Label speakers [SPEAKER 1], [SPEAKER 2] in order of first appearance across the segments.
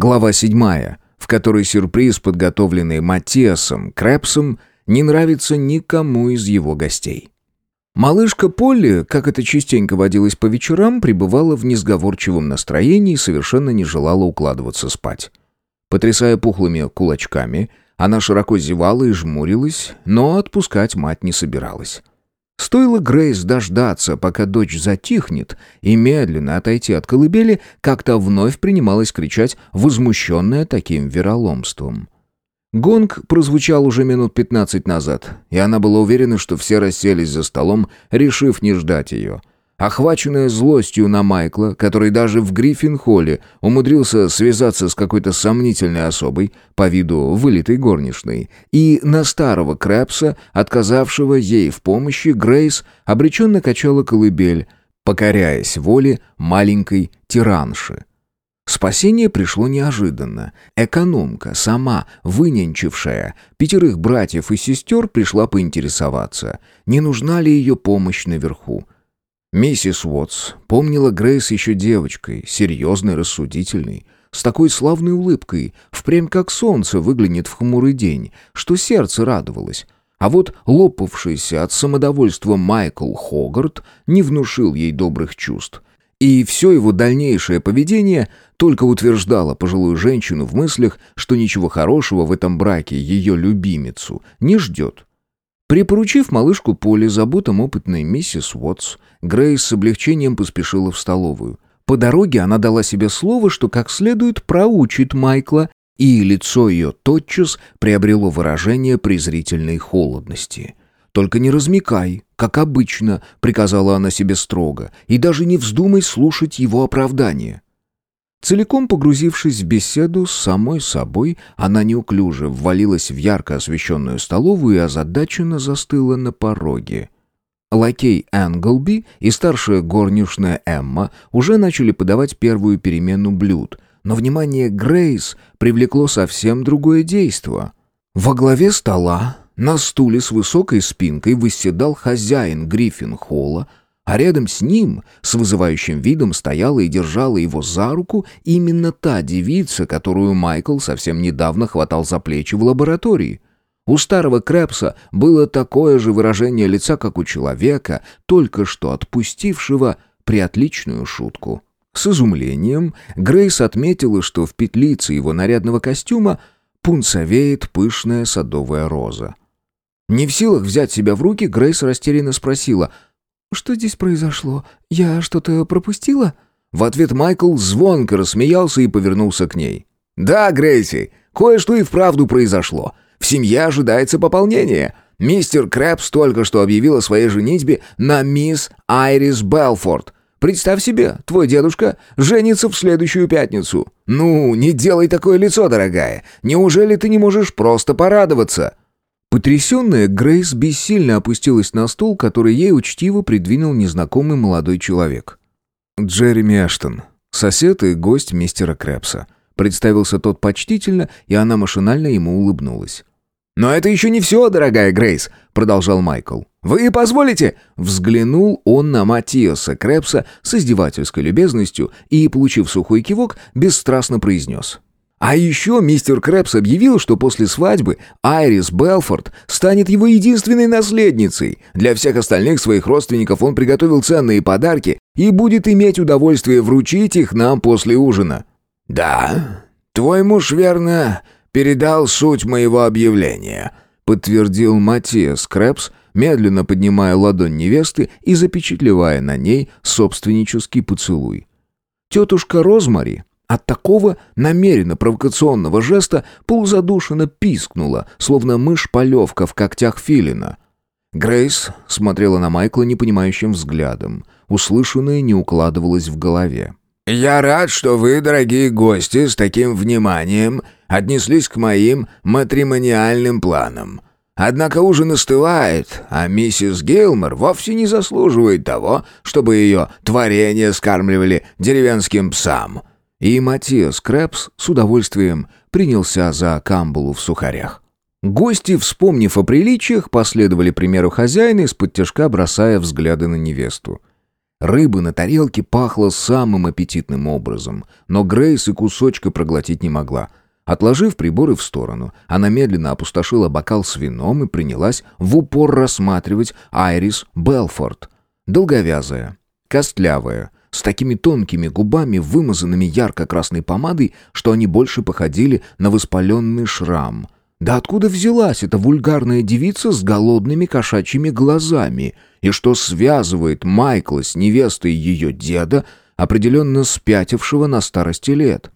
[SPEAKER 1] Глава седьмая, в которой сюрприз, подготовленный Матиасом Крэпсом, не нравится никому из его гостей. Малышка Полли, как это частенько водилось по вечерам, пребывала в несговорчивом настроении и совершенно не желала укладываться спать. Потрясая пухлыми кулачками, она широко зевала и жмурилась, но отпускать мать не собиралась. Стоило Грейс дождаться, пока дочь затихнет, и медленно отойти от колыбели, как-то вновь принималась кричать, возмущенная таким вероломством. Гонг прозвучал уже минут пятнадцать назад, и она была уверена, что все расселись за столом, решив не ждать ее. Охваченная злостью на Майкла, который даже в Гриффин-холле умудрился связаться с какой-то сомнительной особой, по виду вылитой горничной, и на старого Крэпса, отказавшего ей в помощи, Грейс обреченно качала колыбель, покоряясь воле маленькой тиранши. Спасение пришло неожиданно. Экономка, сама выненчившая пятерых братьев и сестер, пришла поинтересоваться, не нужна ли ее помощь наверху. Миссис Уотс помнила Грейс еще девочкой, серьезной, рассудительной, с такой славной улыбкой, впрямь как солнце выглянет в хмурый день, что сердце радовалось. А вот лопавшийся от самодовольства Майкл Хогарт не внушил ей добрых чувств. И все его дальнейшее поведение только утверждало пожилую женщину в мыслях, что ничего хорошего в этом браке ее любимицу не ждет. Припоручив малышку Поле заботам опытной миссис Уотс, Грейс с облегчением поспешила в столовую. По дороге она дала себе слово, что как следует проучит Майкла, и лицо ее тотчас приобрело выражение презрительной холодности. «Только не размекай, как обычно», — приказала она себе строго, «и даже не вздумай слушать его оправдания». Целиком погрузившись в беседу с самой собой, она неуклюже ввалилась в ярко освещенную столовую и озадаченно застыла на пороге. Лакей Энглби и старшая горничная Эмма уже начали подавать первую перемену блюд, но внимание Грейс привлекло совсем другое действо. Во главе стола на стуле с высокой спинкой восседал хозяин Гриффин-холла, а рядом с ним, с вызывающим видом, стояла и держала его за руку именно та девица, которую Майкл совсем недавно хватал за плечи в лаборатории. У старого Крэпса было такое же выражение лица, как у человека, только что отпустившего приотличную шутку. С изумлением Грейс отметила, что в петлице его нарядного костюма пунцовеет пышная садовая роза. Не в силах взять себя в руки, Грейс растерянно спросила, «Что здесь произошло? Я что-то пропустила?» В ответ Майкл звонко рассмеялся и повернулся к ней. «Да, Грейси, кое-что и вправду произошло. В семье ожидается пополнение. Мистер Крэпс только что объявил о своей женитьбе на мисс Айрис Белфорд. Представь себе, твой дедушка женится в следующую пятницу. Ну, не делай такое лицо, дорогая. Неужели ты не можешь просто порадоваться?» Потрясенная, Грейс бессильно опустилась на стул, который ей учтиво придвинул незнакомый молодой человек. «Джереми Эштон, сосед и гость мистера Крэпса». Представился тот почтительно, и она машинально ему улыбнулась. «Но это еще не все, дорогая Грейс», — продолжал Майкл. «Вы позволите?» Взглянул он на Матиаса Крэпса с издевательской любезностью и, получив сухой кивок, бесстрастно произнес. А еще мистер Крэпс объявил, что после свадьбы Айрис Белфорд станет его единственной наследницей. Для всех остальных своих родственников он приготовил ценные подарки и будет иметь удовольствие вручить их нам после ужина. «Да, твой муж, верно, передал суть моего объявления», подтвердил Матиас Крэпс, медленно поднимая ладонь невесты и запечатлевая на ней собственнический поцелуй. Тетушка Розмари от такого намеренно провокационного жеста полузадушенно пискнула, словно мышь-полевка в когтях филина. Грейс смотрела на Майкла непонимающим взглядом. Услышанное не укладывалось в голове. «Я рад, что вы, дорогие гости, с таким вниманием отнеслись к моим матримониальным планам. Однако ужин остывает, а миссис Гилмор вовсе не заслуживает того, чтобы ее творение скармливали деревенским псам. И Матиас Крэпс с удовольствием принялся за камбулу в сухарях. Гости, вспомнив о приличиях, последовали примеру хозяина, из-под тяжка бросая взгляды на невесту. Рыба на тарелке пахла самым аппетитным образом, но Грейс и кусочка проглотить не могла. Отложив приборы в сторону, она медленно опустошила бокал с вином и принялась в упор рассматривать Айрис Белфорд. Долговязая, костлявая, с такими тонкими губами, вымазанными ярко-красной помадой, что они больше походили на воспаленный шрам. Да откуда взялась эта вульгарная девица с голодными кошачьими глазами? И что связывает Майкла с невестой ее деда, определенно спятившего на старости лет?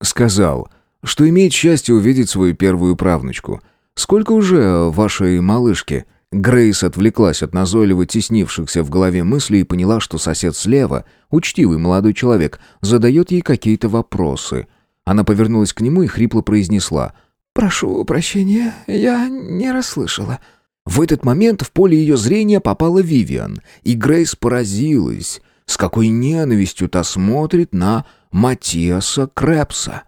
[SPEAKER 1] Сказал, что имеет счастье увидеть свою первую правнучку. «Сколько уже вашей малышке?» Грейс отвлеклась от назойливо теснившихся в голове мыслей и поняла, что сосед слева, учтивый молодой человек, задает ей какие-то вопросы. Она повернулась к нему и хрипло произнесла «Прошу прощения, я не расслышала». В этот момент в поле ее зрения попала Вивиан, и Грейс поразилась, с какой ненавистью та смотрит на Матиаса Крэпса.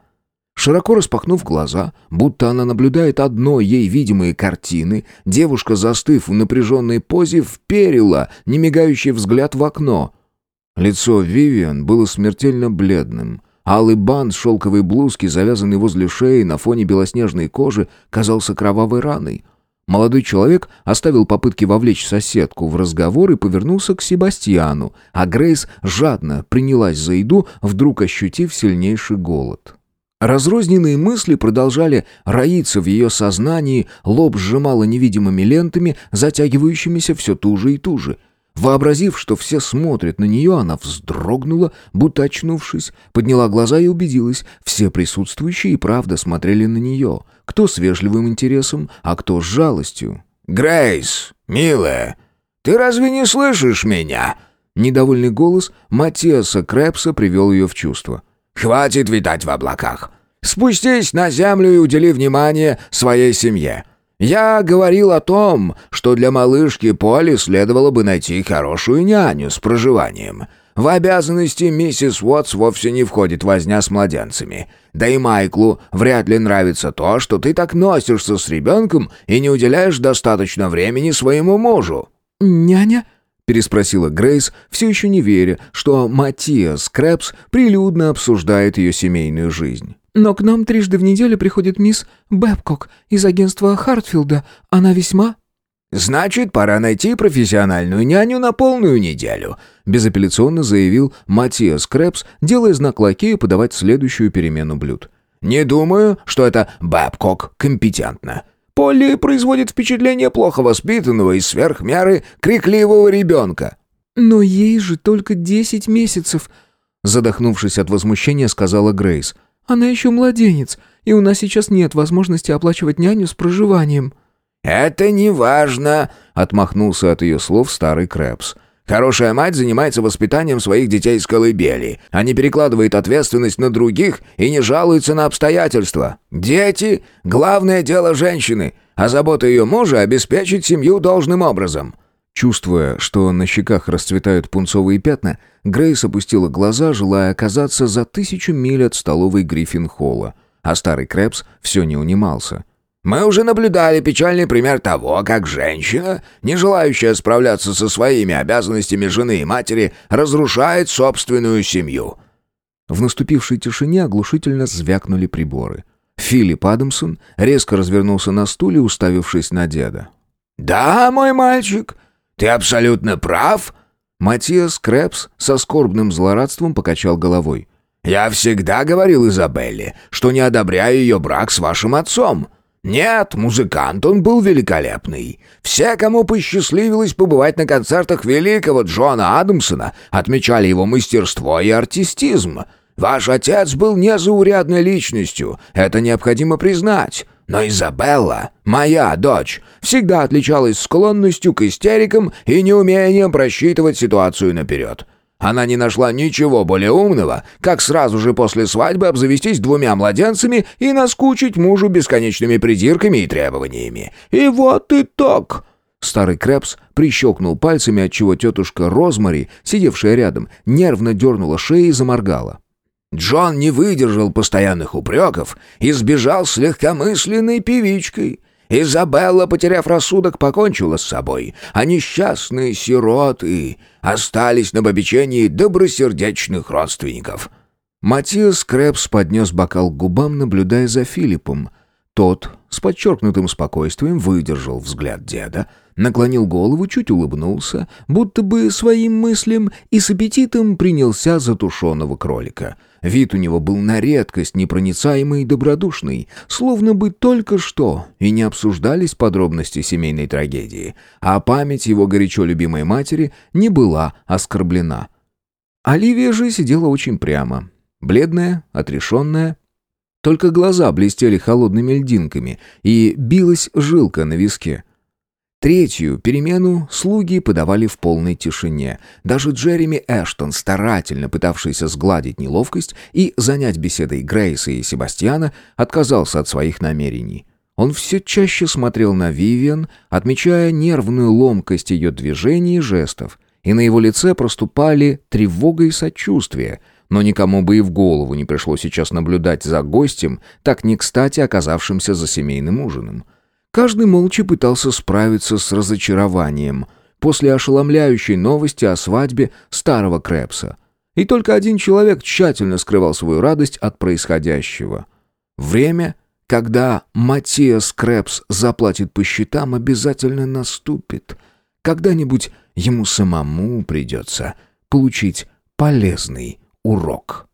[SPEAKER 1] Широко распахнув глаза, будто она наблюдает одной ей видимые картины, девушка, застыв в напряженной позе, вперила немигающий взгляд в окно. Лицо Вивиан было смертельно бледным. Алый бант шелковой блузки, завязанный возле шеи на фоне белоснежной кожи, казался кровавой раной. Молодой человек оставил попытки вовлечь соседку в разговор и повернулся к Себастьяну, а Грейс жадно принялась за еду, вдруг ощутив сильнейший голод. Разрозненные мысли продолжали роиться в ее сознании, лоб сжимало невидимыми лентами, затягивающимися все туже и туже. Вообразив, что все смотрят на нее, она вздрогнула, будто очнувшись, подняла глаза и убедилась, все присутствующие и правда смотрели на нее, кто с вежливым интересом, а кто с жалостью.
[SPEAKER 2] «Грейс, милая, ты разве не слышишь меня?»
[SPEAKER 1] Недовольный голос Матиаса Крэпса привел ее в чувство.
[SPEAKER 2] Хватит витать в облаках. Спустись на землю и удели внимание своей семье. Я говорил о том, что для малышки Поли следовало бы найти хорошую няню с проживанием. В обязанности миссис Уотс вовсе не входит возня с младенцами. Да и Майклу вряд ли нравится то, что ты так носишься с ребенком и не уделяешь достаточно времени своему мужу».
[SPEAKER 1] «Няня?» Переспросила Грейс, все еще не веря, что Матиас Крэпс прилюдно обсуждает ее семейную жизнь. «Но к нам трижды в неделю приходит мисс Бэбкок из агентства Хартфилда. Она весьма...»
[SPEAKER 2] «Значит, пора найти профессиональную няню на полную неделю»,
[SPEAKER 1] безапелляционно заявил Матиас Крэпс, делая знак лакею подавать следующую перемену блюд.
[SPEAKER 2] «Не думаю, что это Бэбкок компетентна. Полли производит впечатление плохо воспитанного и сверх меры крикливого ребенка».
[SPEAKER 1] «Но ей же только десять месяцев», задохнувшись от возмущения, сказала Грейс. «Она еще младенец, и у нас сейчас нет возможности оплачивать няню с проживанием».
[SPEAKER 2] «Это не важно», — отмахнулся от ее слов старый Крэпс. Хорошая мать занимается воспитанием своих детей с колыбели, а не перекладывает ответственность на других и не жалуется на обстоятельства. Дети – главное дело женщины, а забота ее мужа – обеспечить семью должным образом».
[SPEAKER 1] Чувствуя, что на щеках расцветают пунцовые пятна, Грейс опустила глаза, желая оказаться за тысячу миль от столовой Гриффин-холла. А старый Крэпс все не унимался.
[SPEAKER 2] Мы уже наблюдали печальный пример того, как женщина, не желающая справляться со своими обязанностями жены и матери, разрушает собственную семью».
[SPEAKER 1] В наступившей тишине оглушительно звякнули приборы. Филипп Адамсон резко развернулся на стуле, уставившись на деда.
[SPEAKER 2] «Да, мой мальчик, ты абсолютно прав».
[SPEAKER 1] Матиас Крэпс со скорбным злорадством покачал головой.
[SPEAKER 2] «Я всегда говорил Изабелле, что не одобряю ее брак с вашим отцом». «Нет, музыкант он был великолепный. Все, кому посчастливилось побывать на концертах великого Джона Адамсона, отмечали его мастерство и артистизм. Ваш отец был незаурядной личностью, это необходимо признать. Но Изабелла, моя дочь, всегда отличалась склонностью к истерикам и неумением просчитывать ситуацию наперед. Она не нашла ничего более умного, как сразу же после свадьбы обзавестись двумя младенцами и наскучить мужу бесконечными придирками и требованиями. И вот итог!»
[SPEAKER 1] Старый Крэпс прищелкнул пальцами, отчего тетушка Розмари, сидевшая рядом, нервно дернула шею и заморгала.
[SPEAKER 2] Джон не выдержал постоянных упреков и сбежал с легкомысленной певичкой. Изабелла, потеряв рассудок, покончила с собой, а несчастные сироты остались на попечении добросердечных родственников».
[SPEAKER 1] Матиас Крэпс поднес бокал к губам, наблюдая за Филиппом. Тот с подчеркнутым спокойствием выдержал взгляд деда, наклонил голову, чуть улыбнулся, будто бы своим мыслям, и с аппетитом принялся за тушеного кролика. Вид у него был на редкость непроницаемый и добродушный, словно бы только что и не обсуждались подробности семейной трагедии, а память его горячо любимой матери не была оскорблена. Оливия же сидела очень прямо, бледная, отрешенная, только глаза блестели холодными льдинками, и билась жилка на виске. Третью перемену слуги подавали в полной тишине. Даже Джереми Эштон, старательно пытавшийся сгладить неловкость и занять беседой Грейса и Себастьяна, отказался от своих намерений. Он все чаще смотрел на Вивиан, отмечая нервную ломкость ее движений и жестов, и на его лице проступали тревога и сочувствие, но никому бы и в голову не пришло сейчас наблюдать за гостем, так не кстати оказавшимся за семейным ужином. Каждый молча пытался справиться с разочарованием после ошеломляющей новости о свадьбе старого Крэпса. И только один человек тщательно скрывал свою радость от происходящего. Время, когда Матиас Крэпс заплатит по счетам, обязательно наступит. Когда-нибудь ему самому придется получить полезный урок.